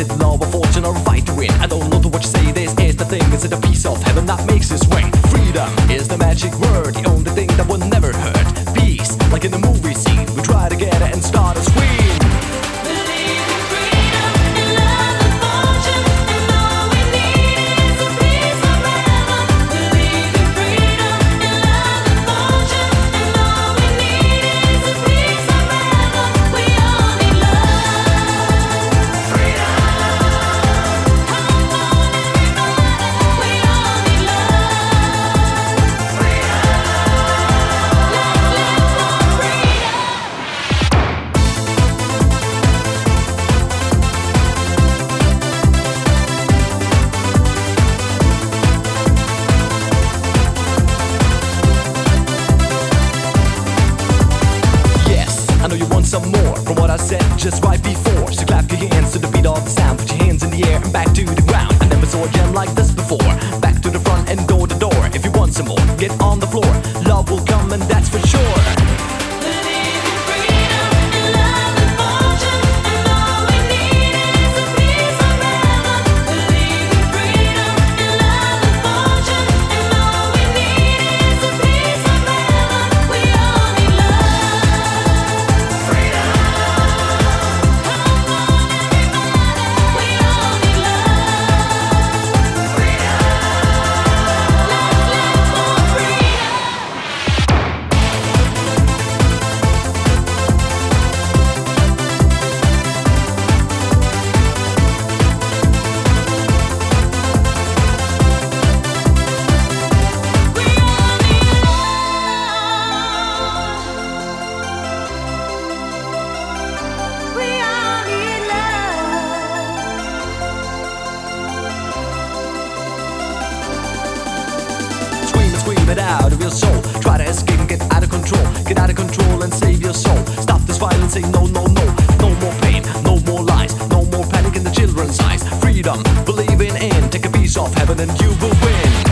Is it love or fortune or right win? I don't know what you say. This is the thing. Is it a piece of heaven that makes its way? Freedom is the magic word, the only thing that will never hurt. Peace, like in the movie. Some more from what I said just right before. So clap your hands to the beat of the sound, put your hands in the air and back to it out of your soul. Try to escape and get out of control. Get out of control and save your soul. Stop this violence, say no, no, no. No more pain, no more lies, no more panic in the children's eyes. Freedom, believing in. Take a piece of heaven and you will win.